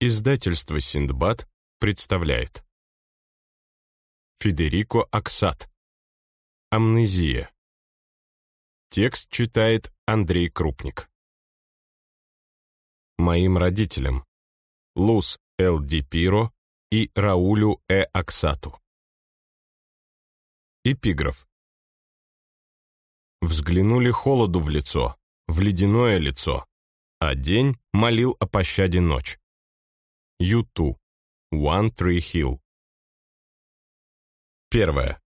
Издательство «Синдбад» представляет Федерико Аксат Амнезия Текст читает Андрей Крупник Моим родителям Лус Л. Ди Пиро и Раулю Э. Аксату Эпиграф Взглянули холоду в лицо, в ледяное лицо, а день молил о пощаде ночь. Юту. One Tree Hill. Первое.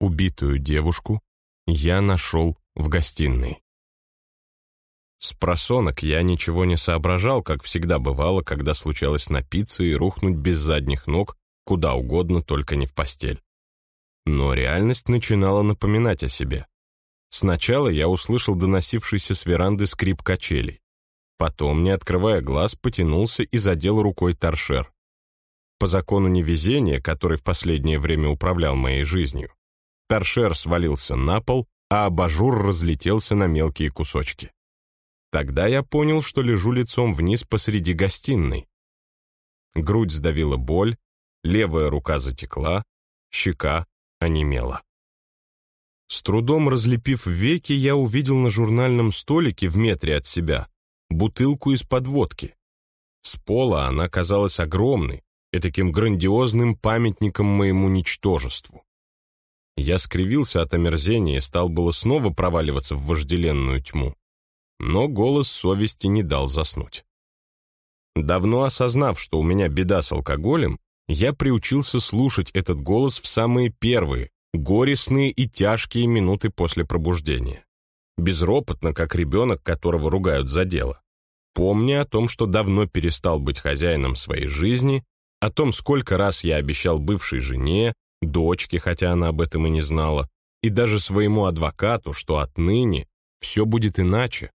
Убитую девушку я нашел в гостиной. С просонок я ничего не соображал, как всегда бывало, когда случалось напиться и рухнуть без задних ног куда угодно, только не в постель. Но реальность начинала напоминать о себе. Сначала я услышал доносившийся с веранды скрип качелей. Потом, не открывая глаз, потянулся и задел рукой торшер. По закону невезения, который в последнее время управлял моей жизнью, торшер свалился на пол, а абажур разлетелся на мелкие кусочки. Тогда я понял, что лежу лицом вниз посреди гостиной. Грудь сдавила боль, левая рука затекла, щека онемела. С трудом разлепив веки, я увидел на журнальном столике в метре от себя бутылку из-под водки. С пола она казалась огромной, и таким грандиозным памятником моему ничтожеству. Я скривился от омерзения и стал было снова проваливаться в вожделенную тьму. Но голос совести не дал заснуть. Давно осознав, что у меня беда с алкоголем, я приучился слушать этот голос в самые первые, горестные и тяжкие минуты после пробуждения безропотно, как ребенок, которого ругают за дело. Помня о том, что давно перестал быть хозяином своей жизни, о том, сколько раз я обещал бывшей жене, дочке, хотя она об этом и не знала, и даже своему адвокату, что отныне все будет иначе.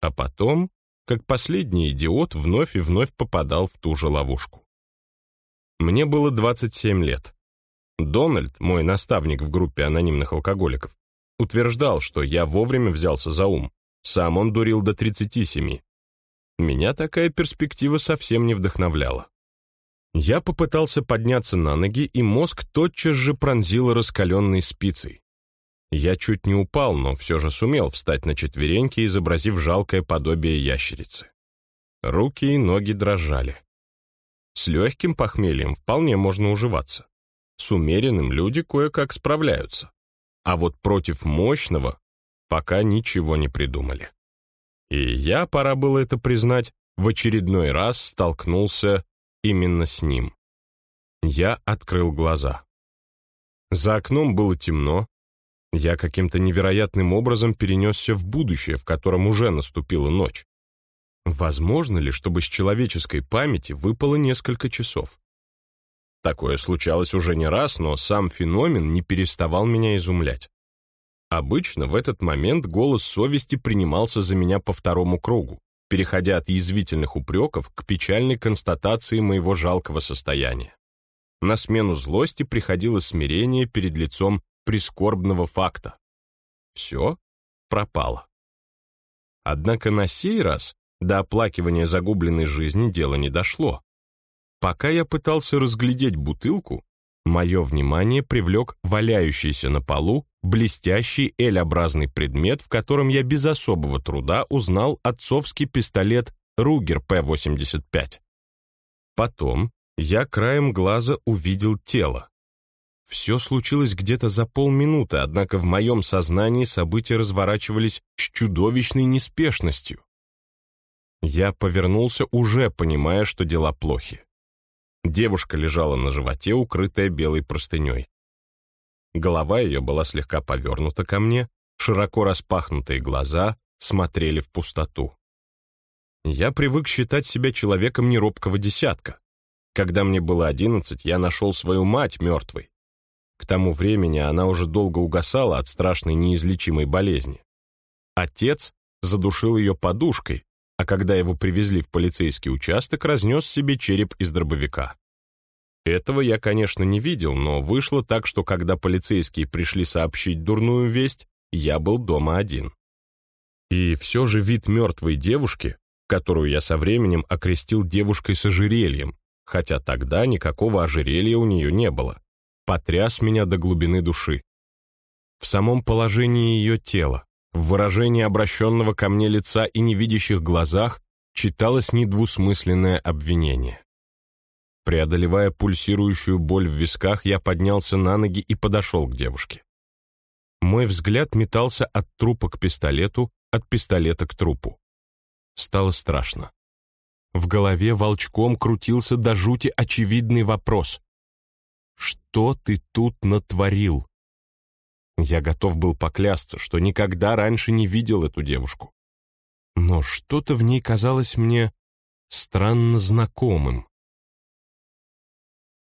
А потом, как последний идиот, вновь и вновь попадал в ту же ловушку. Мне было 27 лет. Дональд, мой наставник в группе анонимных алкоголиков, утверждал, что я вовремя взялся за ум. Сам он дурил до 37. Меня такая перспектива совсем не вдохновляла. Я попытался подняться на ноги, и мозг тотчас же пронзил раскаленной спицей. Я чуть не упал, но все же сумел встать на четвереньки, изобразив жалкое подобие ящерицы. Руки и ноги дрожали. С легким похмельем вполне можно уживаться. С умеренным люди кое-как справляются. А вот против мощного пока ничего не придумали. И я, пора было это признать, в очередной раз столкнулся именно с ним. Я открыл глаза. За окном было темно. Я каким-то невероятным образом перенесся в будущее, в котором уже наступила ночь. Возможно ли, чтобы с человеческой памяти выпало несколько часов? Такое случалось уже не раз, но сам феномен не переставал меня изумлять. Обычно в этот момент голос совести принимался за меня по второму кругу, переходя от язвительных упреков к печальной констатации моего жалкого состояния. На смену злости приходило смирение перед лицом прискорбного факта. Все пропало. Однако на сей раз до оплакивания загубленной жизни дело не дошло. Пока я пытался разглядеть бутылку, мое внимание привлек валяющийся на полу блестящий L-образный предмет, в котором я без особого труда узнал отцовский пистолет Ругер П-85. Потом я краем глаза увидел тело. Все случилось где-то за полминуты, однако в моем сознании события разворачивались с чудовищной неспешностью. Я повернулся, уже понимая, что дела плохи. Девушка лежала на животе, укрытая белой простыней. Голова ее была слегка повернута ко мне, широко распахнутые глаза смотрели в пустоту. Я привык считать себя человеком неробкого десятка. Когда мне было одиннадцать, я нашел свою мать мертвой. К тому времени она уже долго угасала от страшной неизлечимой болезни. Отец задушил ее подушкой, а когда его привезли в полицейский участок, разнес себе череп из дробовика. Этого я, конечно, не видел, но вышло так, что когда полицейские пришли сообщить дурную весть, я был дома один. И все же вид мертвой девушки которую я со временем окрестил девушкой с ожерельем, хотя тогда никакого ожерелья у нее не было, потряс меня до глубины души. В самом положении ее тела, в выражении обращенного ко мне лица и невидящих глазах читалось недвусмысленное обвинение. Преодолевая пульсирующую боль в висках, я поднялся на ноги и подошел к девушке. Мой взгляд метался от трупа к пистолету, от пистолета к трупу. Стало страшно. В голове волчком крутился до жути очевидный вопрос. «Что ты тут натворил?» Я готов был поклясться, что никогда раньше не видел эту девушку. Но что-то в ней казалось мне странно знакомым.